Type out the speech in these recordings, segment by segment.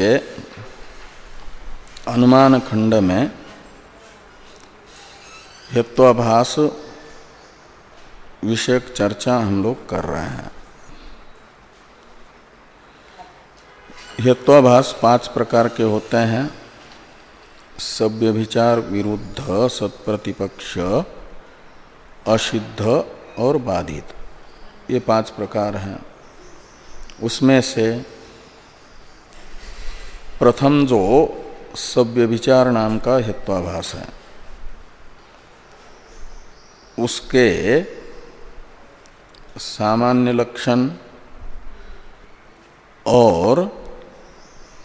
के अनुमान खंड में हेत्वाभास विषयक चर्चा हम लोग कर रहे हैं। हेत्वाभास पाँच प्रकार के होते हैं। सभ्य विचार विरुद्ध, सत्प्रतिपक्ष, असिद्ध और बाधित। ये पाँच प्रकार हैं। उसमें से प्रथम जो सभ्य विचार नाम का हेत्वाभास है, उसके सामान्य लक्षण और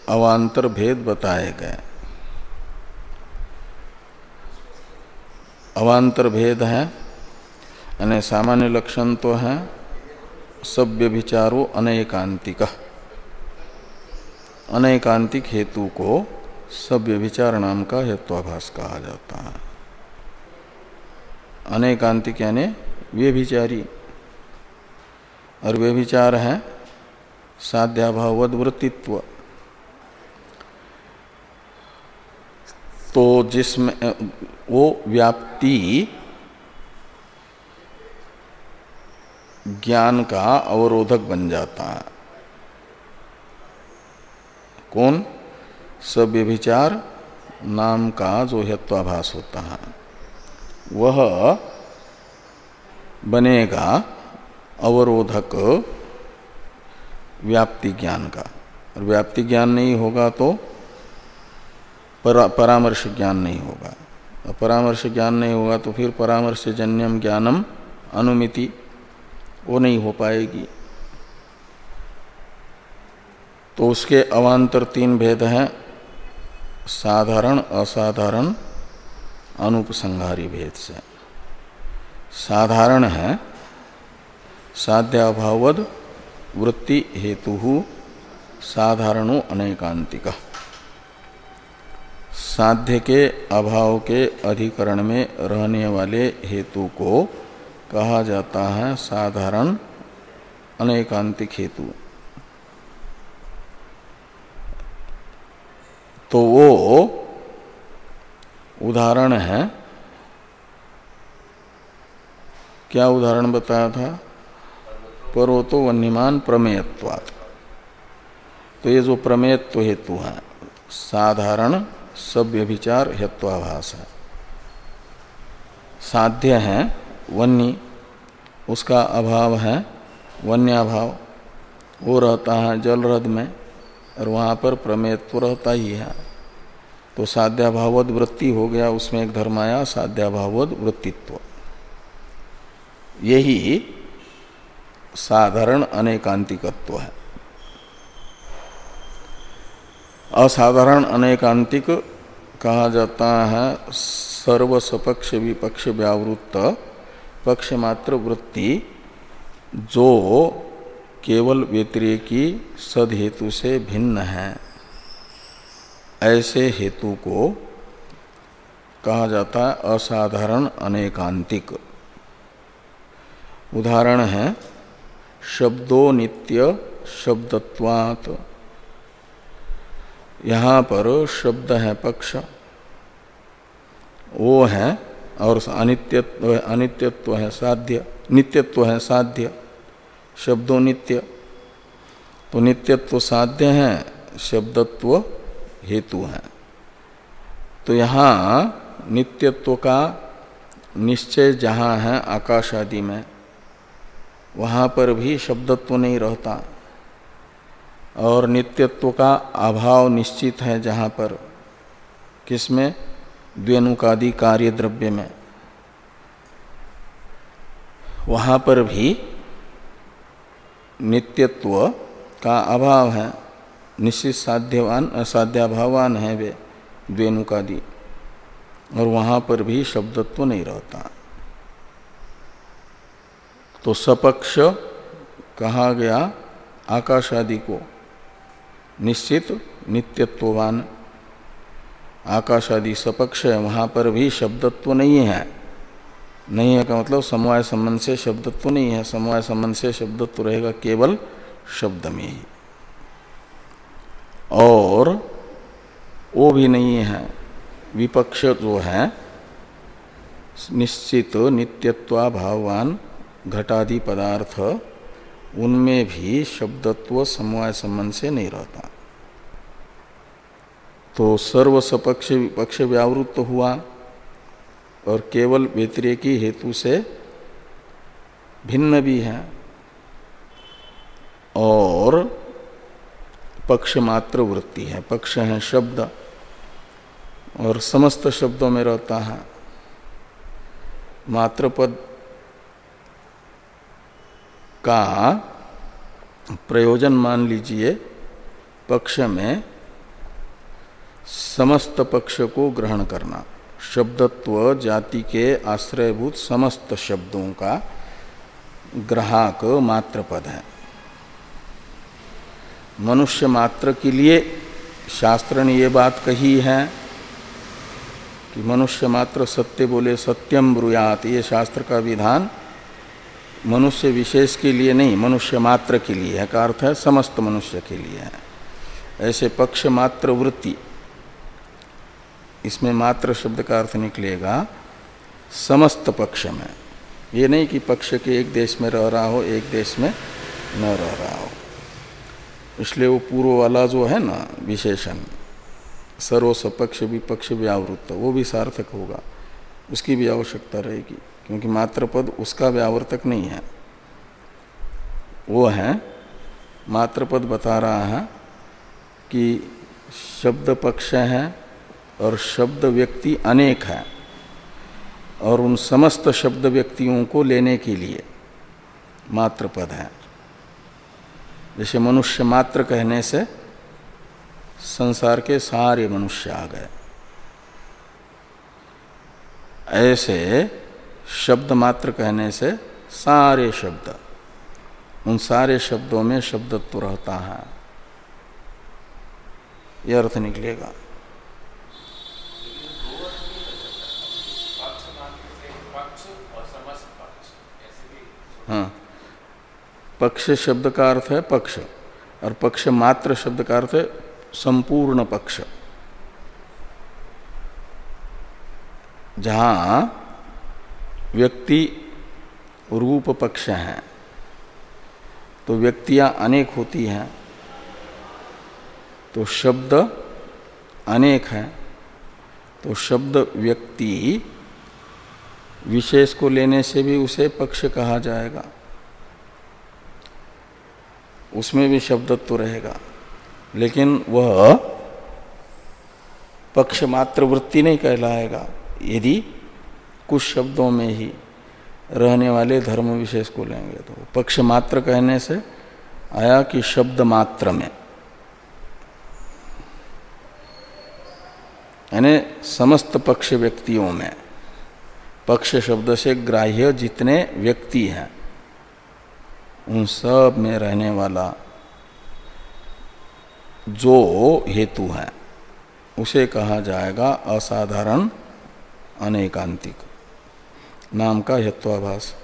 अवान्तर भेद बताए गए। अवान्तर भेद है, यानी सामान्य लक्षण तो है सभ्य विचारो अनेकांतिक। अनेकांतिक हेतु को सभ्य विचार नाम का हेत्वाभास कहा जाता है। अनेकांतिक यानी वे विचारी और वे विचार है साध्याभावद वृत्तित्व तो जिसमें, वो व्याप्ति ज्ञान का अवरोधक बन जाता है। कौन? सभ्य विचार नाम का जो हेत्वाभास होता है वह बनेगा अवरोधक व्याप्ति ज्ञान का। और व्याप्ति ज्ञान नहीं होगा तो परा, परामर्श ज्ञान नहीं होगा। और परामर्श ज्ञान नहीं होगा तो फिर परामर्श जन्यम ज्ञानम अनुमिति वो नहीं हो पाएगी। तो उसके अवान्तर तीन भेद हैं, साधारण, असाधारण, अनुपसंहारी भेद से। साधारण है, साध्याभावद, वृत्ति हेतु साधारणो अनेकांतिक। साध्य के अभाव के अधिकरण में रहने वाले हेतु को कहा जाता है साधारण अनेकांतिक हेतु। तो वो उदाहरण है। क्या उदाहरण बताया था? पर्वतो वन्यमान प्रमेयत्वात्। तो ये जो प्रमेयत्व हेतु है, साधारण सभ्य विचार हेत्वाभास है। साध्य है वन्य, उसका अभाव है, वन्याभाव। वो रहता है जल रद में। और वहाँ पर प्रमेयत्व रहता ही है। तो साध्याभावद वृत्ति हो गया, उसमें एक धर्म आया साध्याभावद वृत्तित्व। यही साधारण अनेकांतिकत्व है। असाधारण अनेकांतिक कहा जाता है, सर्वसपक्ष विपक्ष व्यावृत्त, पक्ष मात्र वृत्ति, जो केवल व्यतिरेकी सद हेतु से भिन्न है। ऐसे हेतु को कहा जाता है असाधारण अनेकांतिक। उदाहरण है, शब्दो नित्य शब्दत्वात्। यहाँ पर शब्द है पक्ष। वो है और अनित्यत्व अनित्यत्व है साध्य, नित्यत्व है साध्य। शब्दों नित्य। तो नित्यत्व साध्य है, शब्दत्व हेतु है। तो यहाँ नित्यत्व का निश्चय जहाँ है आकाश आदि में, वहाँ पर भी शब्दत्व नहीं रहता। और नित्यत्व का अभाव निश्चित है जहाँ पर, किसमें? द्वेनुकादि कार्य द्रव्य में। वहाँ पर भी नित्यत्व का अभाव है। निश्चित साध्यवान, असाध्याभावान है वे द्वेनुकादि और वहाँ पर भी शब्दत्व नहीं रहता। तो सपक्ष कहा गया आकाश आदि को, निश्चित नित्यत्ववान। आकाश आदि सपक्ष है, वहाँ पर भी शब्दत्व नहीं है। नहीं है का मतलब समवाय संबंध से शब्दत्व नहीं है, समवाय संबंध से शब्दत्व रहेगा केवल शब्द में ही। और वो भी नहीं है, विपक्ष जो है, निश्चित नित्यत्वा भाववान घटादि पदार्थ उनमें भी शब्दत्व समवाय संबंध से नहीं रहता। तो सर्व सपक्ष विपक्ष व्यावृत्त हुआ। और केवल व्यतिरेकी हेतु से भिन्न भी है। और पक्ष मात्र वृत्ति है। पक्ष है शब्द और समस्त शब्दों में रहता है। मात्र पद का प्रयोजन मान लीजिए, पक्ष में समस्त पक्ष को ग्रहण करना। शब्दत्व जाति के आश्रयभूत समस्त शब्दों का ग्राहक मात्र पद है। मनुष्य मात्र के लिए शास्त्र ने ये बात कही है कि मनुष्य मात्र सत्य बोले सत्यम ब्रुयात, ये शास्त्र का विधान मनुष्य विशेष के लिए नहीं, मनुष्य मात्र के लिए है, का अर्थ है समस्त मनुष्य के लिए है। ऐसे पक्ष मात्र वृत्ति इसमें मात्र शब्द का अर्थ निकलेगा, समस्त पक्ष में। ये नहीं कि पक्ष के एक देश में रह रहा हो, एक देश में न रह रहा हो। इसलिए वो पूर्व वाला जो है ना, विशेषण सर्व सपक्ष विपक्ष व्यावृत्त, वो भी सार्थक होगा। उसकी भी आवश्यकता रहेगी, क्योंकि मात्र पद उसका व्यावर्तक नहीं है। वो है, मात्र पद बता रहा है कि शब्द पक्ष है और शब्द व्यक्ति अनेक है और उन समस्त शब्द व्यक्तियों को लेने के लिए मात्र पद है। जैसे मनुष्य मात्र कहने से संसार के सारे मनुष्य आ गए। ऐसे शब्द मात्र कहने से सारे शब्द, उन सारे शब्दों में शब्दत्व रहता है। यह अर्थ निकलेगा। हाँ। पक्ष शब्द का अर्थ है पक्ष, और पक्ष मात्र शब्द का अर्थ है संपूर्ण पक्ष। जहाँ व्यक्ति रूप पक्ष हैं तो व्यक्तियाँ अनेक होती हैं तो शब्द अनेक है तो शब्द व्यक्ति विशेष को लेने से भी उसे पक्ष कहा जाएगा। उसमें भी शब्दत्व रहेगा। लेकिन वह पक्ष मात्र वृत्ति नहीं कहलाएगा, यदि कुछ शब्दों में ही रहने वाले धर्म विशेष को लेंगे तो। पक्ष मात्र कहने से आया कि शब्द मात्र में। यानी समस्त पक्ष व्यक्तियों में। पक्ष शब्द से ग्राह्य जितने व्यक्ति हैं उन सब में रहने वाला जो हेतु है उसे कहा जाएगा असाधारण अनेकांतिक। नाम का हेत्वाभास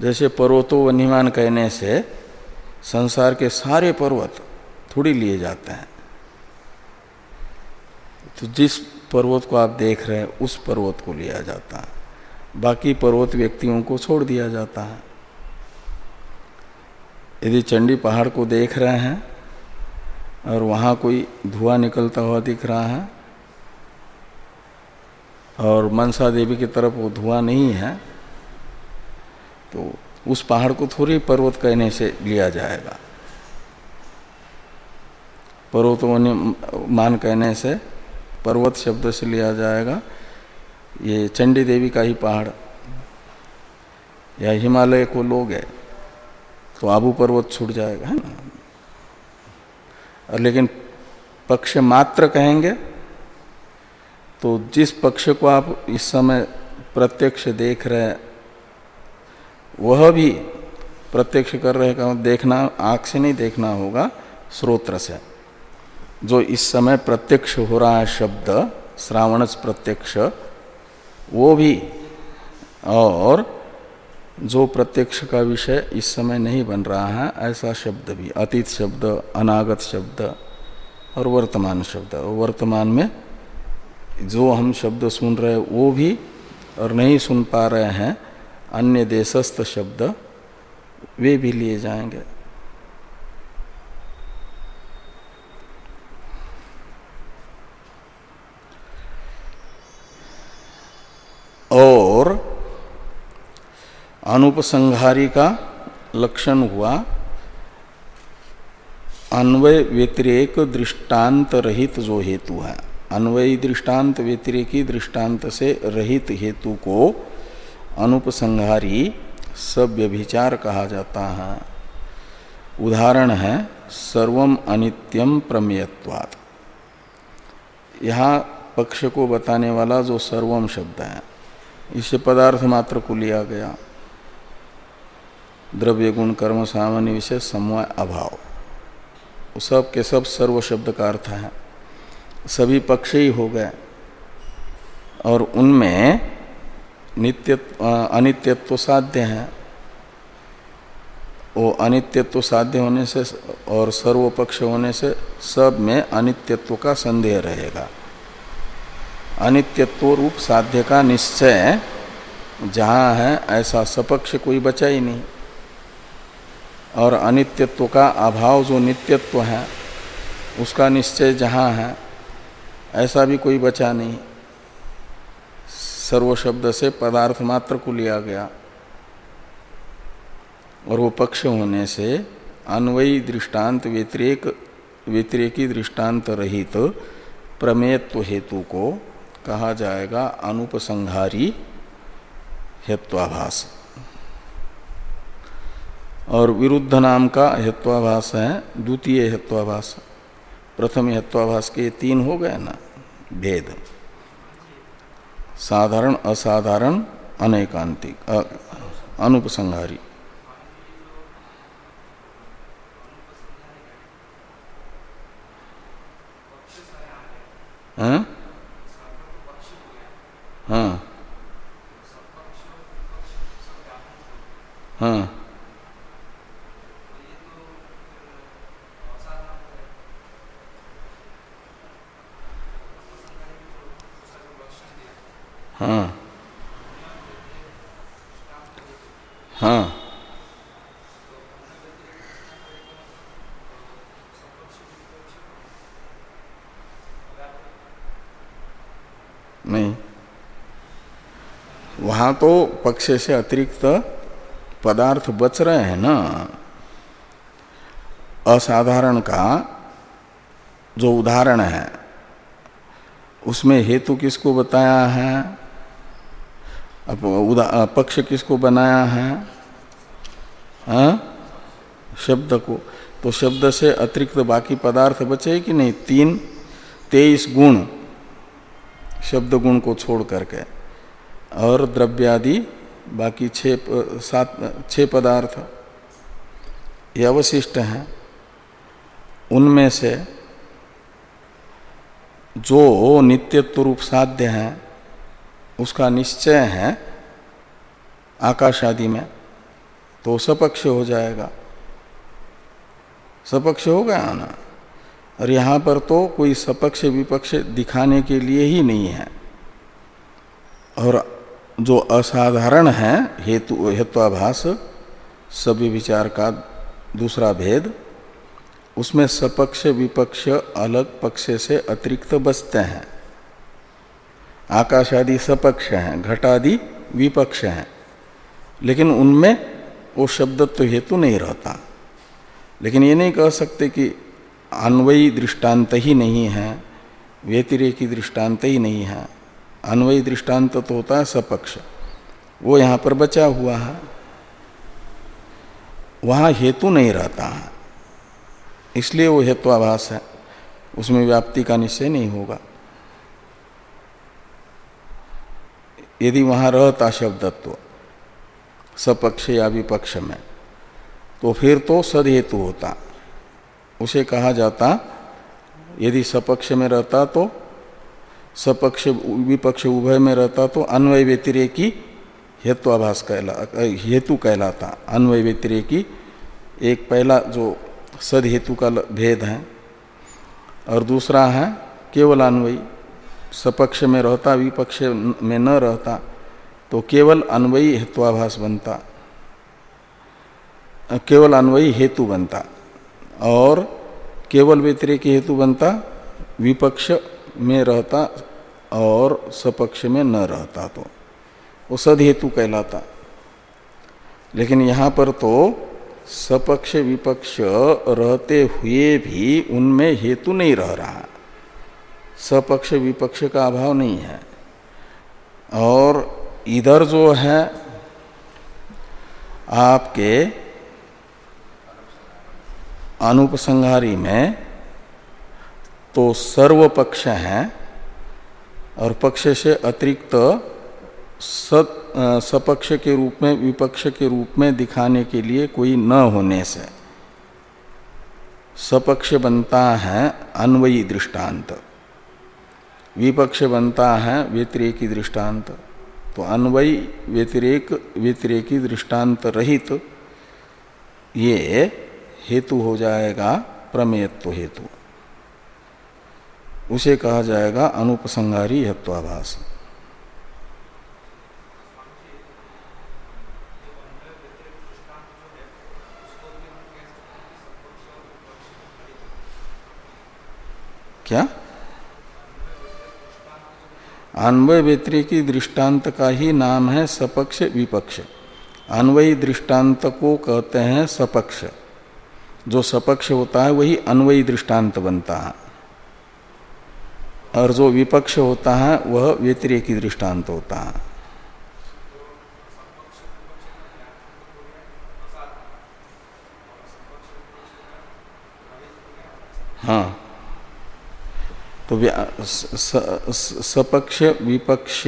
जैसे पर्वतो वन्यमान कहने से संसार के सारे पर्वत थोड़ी लिए जाते हैं। तो जिस पर्वत को आप देख रहे हैं, उस पर्वत को लिया जाता है। बाकी पर्वत व्यक्तियों को छोड़ दिया जाता है। यदि चंडी पहाड़ को देख रहे हैं और वहाँ कोई धुआँ निकलता हुआ दिख रहा है और मनसा देवी की तरफ़ वो धुआँ नहीं है तो उस पहाड़ को थोड़ी पर्वत कहने से लिया जाएगा। पर्वत मान कहने से पर्वत शब्द से लिया जाएगा। ये चंडी देवी का ही पहाड़ या हिमालय को लोग है तो आबू पर्वत छूट जाएगा, है ना? और लेकिन पक्ष मात्र कहेंगे तो जिस पक्ष को आप इस समय प्रत्यक्ष देख रहे वह भी प्रत्यक्ष कर रहे का देखना, आँख से नहीं देखना होगा स्रोत्र से जो इस समय प्रत्यक्ष हो रहा है शब्द, श्रावणस प्रत्यक्ष, वो भी, और जो प्रत्यक्ष का विषय इस समय नहीं बन रहा है, ऐसा शब्द भी, अतीत शब्द, अनागत शब्द, और वर्तमान शब्द वर्तमान में जो हम शब्द सुन रहे हैं, वो भी और नहीं सुन पा रहे हैं अन्य देशस्थ शब्द, वे भी लिए जाएँगे। और अनुपसंहारी का लक्षण हुआ, अन्वय व्यतिरेक दृष्टांत रहित जो हेतु है। अन्वयी दृष्टांत व्यतिरेकी दृष्टांत से रहित हेतु को अनुपसंहारी सब व्यभिचार कहा जाता है। उदाहरण है, सर्वम अनित्यम प्रमेयत्वात्। यहाँ पक्ष को बताने वाला जो सर्वम शब्द है इससे पदार्थ मात्र को लिया गया। द्रव्य गुण, कर्म, सामान्य विषय, समवाय, अभाव। सब के सब सर्व शब्द का अर्थ है। सभी पक्ष ही हो गए। और उनमें नित्य अनित्यत्व साध्य है। वो अनित्यत्व साध्य होने से, और सर्वपक्ष होने से सब में अनित्यत्व का संदेह रहेगा। अनित्यत्व रूप साध्य का निश्चय, जहाँ है, ऐसा सपक्ष कोई बचा ही नहीं। और अनित्यत्व का अभाव जो नित्यत्व है, उसका निश्चय जहाँ है, ऐसा भी कोई बचा नहीं। सर्व शब्द से पदार्थ मात्र को लिया गया। और वो पक्ष होने से अन्वयी दृष्टांत, व्यतिरेक, व्यतिरेकी दृष्टांत रहित तो प्रमेयत्व हेतु को कहा जाएगा अनुपसंहारी हेत्वाभास। और विरुद्ध नाम का हेत्वाभास है, द्वितीय हेत्वाभास। प्रथम हेत्वाभास के तीन हो गए ना? भेद। साधारण असाधारण अनेकांतिक अनुपसंहारी। वहाँ तो पक्ष से अतिरिक्त पदार्थ बच रहे हैं ना। असाधारण का जो उदाहरण है, उसमें हेतु किसको बताया है? पक्ष किसको बनाया है? हा? शब्द को। तो शब्द से अतिरिक्त बाकी पदार्थ बचे कि नहीं? तीन, तेईस गुण शब्द गुण को छोड़ करके। और द्रव्यादि, बाकी छः सात छः पदार्थ ये अवशिष्ट हैं। उनमें से जो नित्यत्व रूप साध्य हैं, उसका निश्चय है आकाश आदि में तो सपक्ष हो जाएगा। सपक्ष हो गया ना? और यहाँ पर तो कोई सपक्ष विपक्ष दिखाने के लिए ही नहीं है। और जो असाधारण है, हेतु, हेत्वाभास, सभी विचार का दूसरा भेद, उसमें सपक्ष, विपक्ष, अलग पक्ष से अतिरिक्त बचते हैं। आकाश आदि सपक्ष हैं, घट आदि विपक्ष हैं, लेकिन उनमें वो शब्दत्व हेतु नहीं रहता। लेकिन ये नहीं कह सकते कि अन्वयी दृष्टांत ही नहीं है, व्यतिरेकी दृष्टांत ही नहीं है। अन्वयी दृष्टांत तो होता है सपक्ष। वो यहाँ पर बचा हुआ है। वहाँ हेतु नहीं रहता है। इसलिए वो हेत्वाभास है। उसमें व्याप्ति का निश्चय नहीं होगा। यदि वहाँ रहता शब्दत्व, सपक्ष या विपक्ष में तो फिर तो सद हेतु होता। उसे कहा जाता, यदि सपक्ष में रहता तो सपक्ष विपक्ष उभय में रहता तो अन्वय व्यतिरेकी हेत्वाभास कहला, हेतु कहलाता। अन्वय व्यतिरेकी एक पहला जो सद हेतु का भेद है। और दूसरा है, केवल अन्वयी। सपक्ष में रहता, विपक्ष में न रहता तो केवल अन्वयी हेत्वाभास बनता। केवल अन्वयी हेतु बनता। और केवल व्यतिरेकी हेतु बनता, विपक्ष में रहता और सपक्ष में न रहता तो। वो सद हेतु कहलाता। लेकिन यहाँ पर तो सपक्ष विपक्ष रहते हुए भी उनमें हेतु नहीं रह रहा। सपक्ष विपक्ष का अभाव नहीं है। और इधर जो है, आपके अनुपसंहारी में तो सर्व पक्ष है। और पक्ष से अतिरिक्त सत सपक्ष के रूप में, विपक्ष के रूप में दिखाने के लिए कोई न होने से। सपक्ष बनता है अन्वयी दृष्टांत। विपक्ष बनता है व्यतिरेकी दृष्टांत। तो अन्वयी, व्यतिरेक, व्यतिरेकी दृष्टांत रहित ये हेतु हो जाएगा प्रमेयत्व हेतु। उसे कहा जाएगा अनुपसंगारी हेत्वाभाष क्या? अन्वय व्यतिरिकी दृष्टांत का ही नाम है सपक्ष विपक्ष। अन्वयी दृष्टांत को कहते हैं सपक्ष। जो सपक्ष होता है, वही अन्वयी दृष्टांत बनता है। और जो विपक्ष होता है, वह व्यतिरेकी दृष्टांत होता है। हाँ। तो सपक्ष विपक्ष,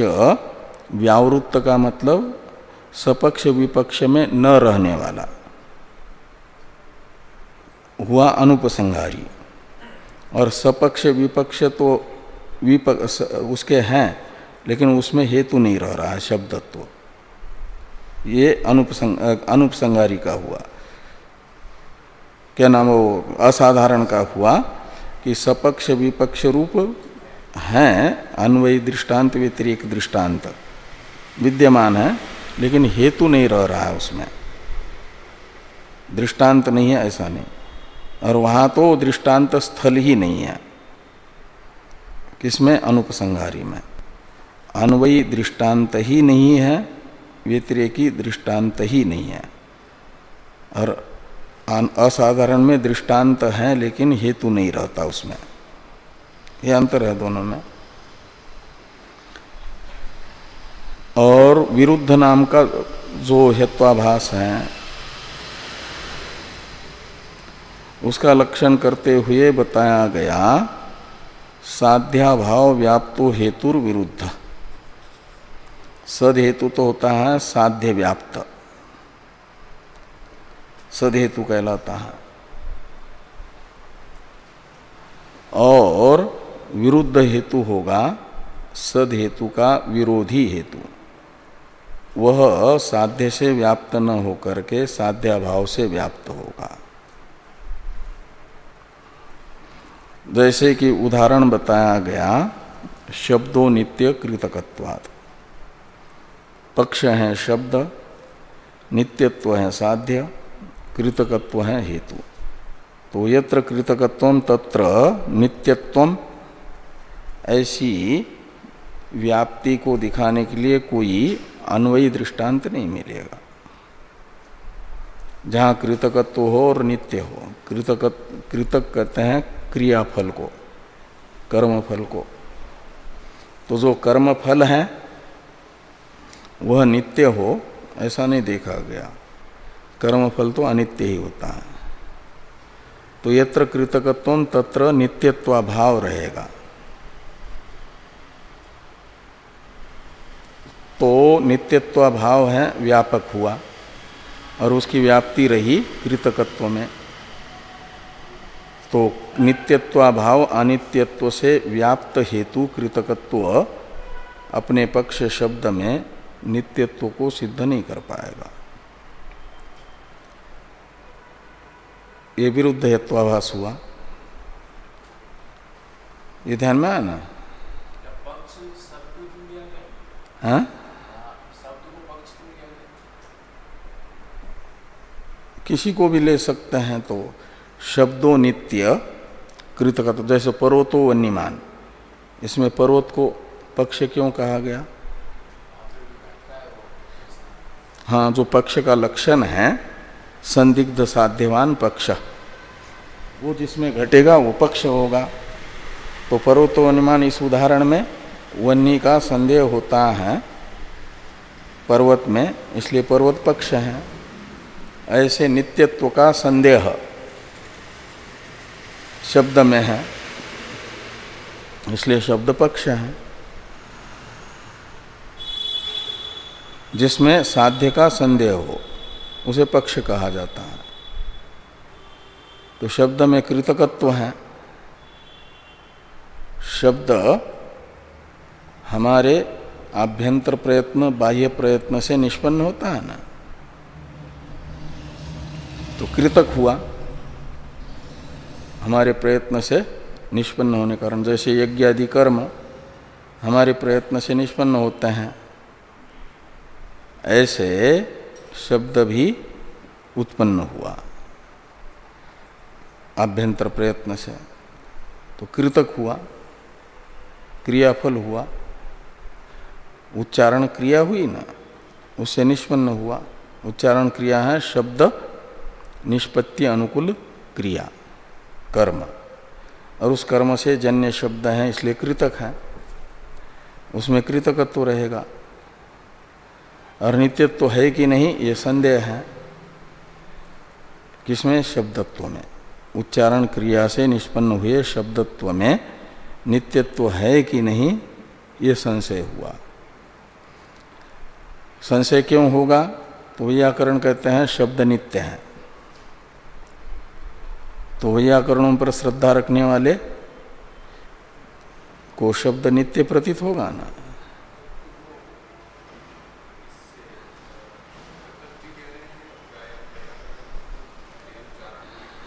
व्यावृत्त का मतलब सपक्ष विपक्ष में न रहने वाला। हुआ अनुपसंहारी। और सपक्ष विपक्ष तो विपक्ष उसके हैं, लेकिन उसमें हेतु नहीं रह रहा है, शब्दत्व। ये अनुपसंग, अनुपसंगारी का हुआ। क्या नाम वो? असाधारण का हुआ कि सपक्ष विपक्ष रूप हैं, अन्वयी दृष्टांत व्यतिरिक दृष्टांत। विद्यमान है, लेकिन हेतु नहीं रह रहा है उसमें। दृष्टांत नहीं है, ऐसा नहीं। और वहाँ तो दृष्टांत स्थल ही नहीं है। किसमें? अनुपसंहारी में। अन्वयी दृष्टांत ही नहीं है, व्यतिरेकी दृष्टांत ही नहीं है। और असाधारण में दृष्टांत है, लेकिन हेतु नहीं रहता उसमें। यह अंतर है दोनों में। और विरुद्ध नाम का जो हेत्वाभास है, उसका लक्षण करते हुए बताया गया साध्याभाव व्याप्तो हेतुर विरुद्ध सद हेतु तो होता है साध्य व्याप्त सदहेतु कहलाता है। और विरुद्ध हेतु होगा सद हेतु का विरोधी हेतु। वह साध्य से व्याप्त न होकर के साध्याभाव से व्याप्त होगा। जैसे कि उदाहरण बताया गया, शब्दों नित्य कृतकत्वात्। पक्ष है शब्द, नित्यत्व है साध्य, कृतकत्व है हेतु। तो यत्र कृतकत्व तत्र नित्यत्व, ऐसी व्याप्ति को दिखाने के लिए कोई अन्वयी दृष्टांत नहीं मिलेगा। जहाँ कृतकत्व हो और नित्य हो कृतक कृतक कहते हैं क्रियाफल को, कर्मफल को। तो जो कर्मफल है, वह नित्य हो, ऐसा नहीं देखा गया। कर्मफल तो अनित्य ही होता है। तो यत्र कृतकत्व तत्र नित्यत्वाभाव रहेगा। तो नित्यत्वाभाव है, व्यापक हुआ, और उसकी व्याप्ति रही कृतकत्व में। तो नित्यत्वाभाव अनित्यत्व से व्याप्त हेतु कृतकत्व अपने पक्ष शब्द में नित्यत्व को सिद्ध नहीं कर पाएगा। ये विरुद्ध हेत्वाभास हुआ। ये ध्यान में आया ना? हाँ? किसी को भी ले सकते हैं तो शब्दों नित्य कृत का तो जैसे पर्वतो वन्यमान। इसमें पर्वत को पक्ष क्यों कहा गया? हाँ जो पक्ष का लक्षण है, संदिग्ध साध्यवान पक्ष, वो जिसमें घटेगा, वो पक्ष होगा। तो पर्वतो अनुमान इस उदाहरण में वन्नी का संदेह होता है पर्वत में, इसलिए पर्वत पक्ष है। ऐसे नित्यत्व का संदेह। शब्द में है, इसलिए शब्द पक्ष है, जिसमें साध्य का संदेह हो, उसे पक्ष कहा जाता है। तो शब्द में कृतकत्व है। शब्द हमारे आभ्यंतर प्रयत्न, बाह्य प्रयत्न से निष्पन्न होता है ना। तो कृतक हुआ। हमारे प्रयत्न से निष्पन्न होने कारण, जैसे यज्ञ आदि कर्म हमारे प्रयत्न से निष्पन्न होते हैं, ऐसे शब्द भी उत्पन्न हुआ आभ्यंतर प्रयत्न से। तो कृतक हुआ, क्रियाफल हुआ, उच्चारण क्रिया हुई ना, उससे निष्पन्न हुआ। उच्चारण क्रिया है शब्द निष्पत्ति अनुकूल क्रिया। कर्म। और उस कर्म से जन्य शब्द है, इसलिए कृतक है। उसमें कृतकत्व तो रहेगा। और नित्यत्व तो है कि नहीं, ये संदेह है। किसमें? शब्दत्व में। उच्चारण क्रिया से निष्पन्न हुए शब्दत्व में नित्यत्व है कि नहीं, ये संशय हुआ। संशय क्यों होगा? तो व्याकरण कहते हैं, शब्द नित्य है। तो व्याकरणों पर श्रद्धा रखने वाले को शब्द नित्य प्रतीत होगा ना।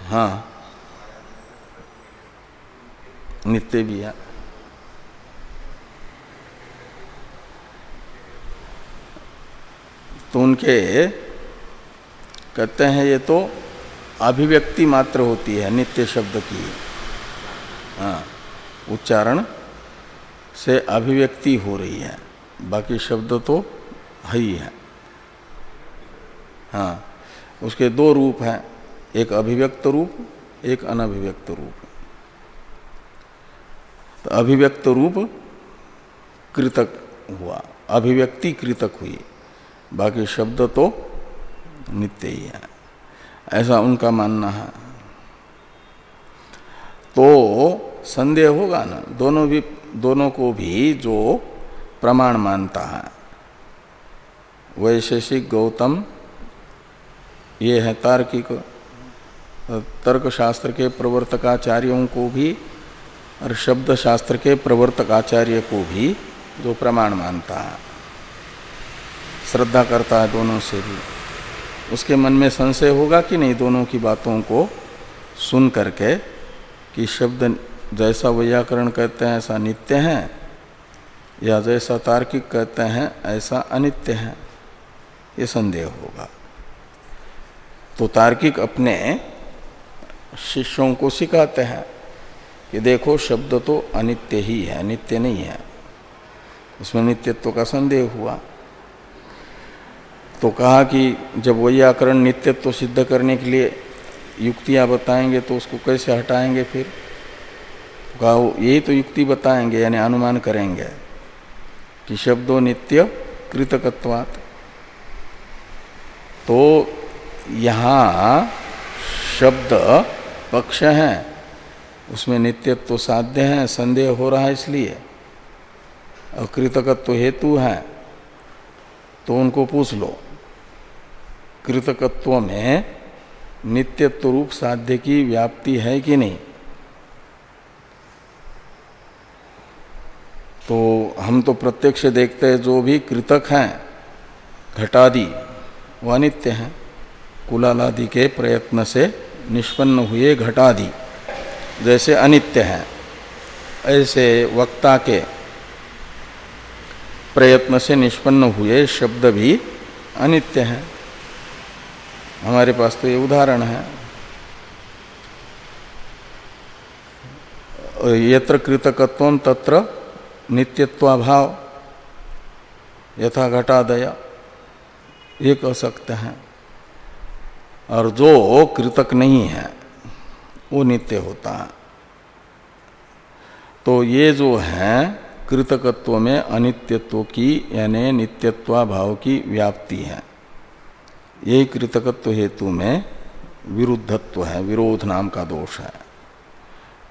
हाँ। नित्य भी है। तो उनके कहते हैं ये तो अभिव्यक्ति मात्र होती है, नित्य शब्द की। हाँ उच्चारण से अभिव्यक्ति हो रही है। बाकी शब्द तो है ही है। हाँ उसके दो रूप हैं, एक अभिव्यक्त रूप, एक अनभिव्यक्त रूप। तो अभिव्यक्त रूप कृतक हुआ, अभिव्यक्ति कृतक हुई, बाकी शब्द तो नित्य ही है। ऐसा उनका मानना है। तो संदेह होगा ना, दोनों भी, दोनों को भी जो प्रमाण मानता है। वैशेषिक गौतम, ये है तार्किक तर्क शास्त्र के प्रवर्तकाचार्यों को भी और शब्द शास्त्र के प्रवर्तकाचार्य को भी जो प्रमाण मानता है। श्रद्धा करता है दोनों से भी। उसके मन में संशय होगा कि नहीं दोनों की बातों को सुन करके कि शब्द जैसा व्याकरण कहते हैं, ऐसा नित्य है, या जैसा तार्किक कहते हैं, ऐसा अनित्य है। ये संदेह होगा। तो तार्किक अपने शिष्यों को सिखाते हैं कि देखो, शब्द तो अनित्य ही है, नित्य नहीं है। उसमें नित्यत्व का संदेह हुआ। तो कहा कि जब व्याकरण नित्यत्व सिद्ध करने के लिए युक्तियाँ बताएँगे तो उसको कैसे हटाएँगे फिर? कहा यही तो युक्ति बताएँगे, यानी अनुमान करेंगे कि शब्दों नित्य कृतकत्वात। तो यहाँ शब्द पक्ष है, उसमें नित्यत्व तो साध्य है, संदेह हो रहा है इसलिए। और कृतकत्व तो हेतु है तो उनको पूछ लो। कृतकत्व में नित्यत्व रूप साध्य की व्याप्ति है कि नहीं? तो हम तो प्रत्यक्ष देखते हैं, जो भी कृतक हैं, घटादि वह अनित्य हैं। कुलालादि के प्रयत्न से निष्पन्न हुए घटादि, जैसे अनित्य हैं, ऐसे वक्ता के प्रयत्न से निष्पन्न हुए शब्द भी अनित्य हैं। हमारे पास तो ये उदाहरण है। यत्र कृतकत्व तत्र नित्यत्वाभाव, यथा घटादया ये कह सकते हैं। और जो कृतक नहीं है, वो नित्य होता है। तो ये जो है, कृतकत्व में अनित्यत्व की, यानी नित्यत्वा भाव की व्याप्ति है। यही कृतकत्व हेतु में विरुद्धत्व है, विरोध नाम का दोष है।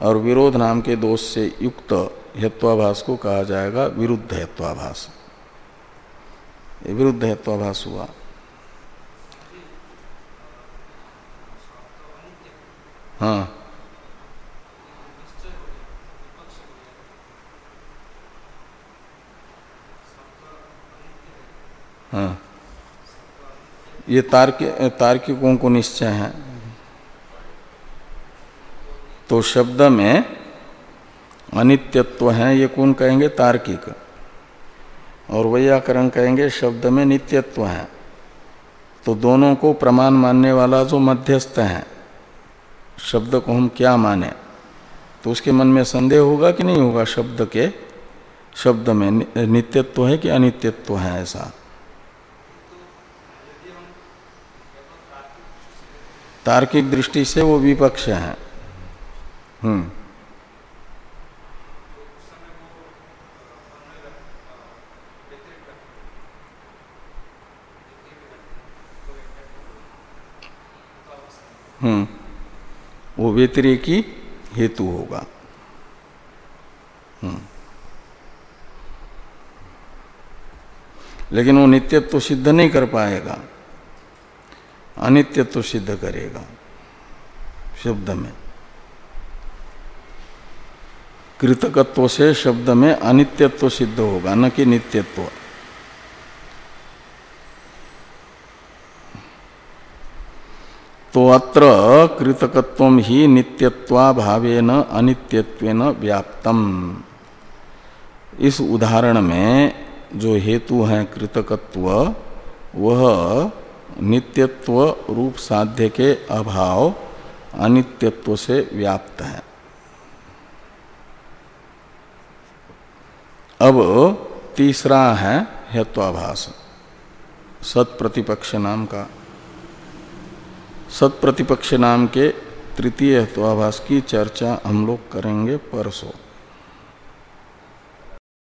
और विरोध नाम के दोष से युक्त हेत्वाभास को कहा जाएगा विरुद्ध हेत्वाभास। विरुद्ध हेत्वाभास हुआ। हाँ। हाँ। ये तार्किक को निश्चय है। तो शब्द में अनित्यत्व है, ये कौन कहेंगे? तार्किक। और वैयाकरण कहेंगे, शब्द में नित्यत्व है। तो दोनों को प्रमाण मानने वाला जो मध्यस्थ है, शब्द को हम क्या माने? तो उसके मन में संदेह होगा कि नहीं होगा? शब्द के, शब्द में नित्यत्व है कि अनित्यत्व है ऐसा? तार्किक दृष्टि से वो विपक्ष है। हम्म। हम्म। वो व्यतिरेकी हेतु होगा। हम्म। लेकिन वो नित्यत्व तो सिद्ध नहीं कर पाएगा। अनित्यत्व सिद्ध करेगा, शब्द में। कृतकत्व से शब्द में अनित्यत्व सिद्ध होगा, न कि नित्यत्व। तो अत्र कृतकत्व ही नित्यत्वाभावेन अनित्यत्वेन व्याप्तम। इस उदाहरण में जो हेतु है कृतकत्व, वह नित्यत्व रूप साध्य के अभाव अनित्यत्व से व्याप्त है। अब तीसरा है हेत्वाभास सत प्रतिपक्ष नाम का। सत प्रतिपक्ष नाम के तृतीय हेत्वाभास की चर्चा हम लोग करेंगे परसों।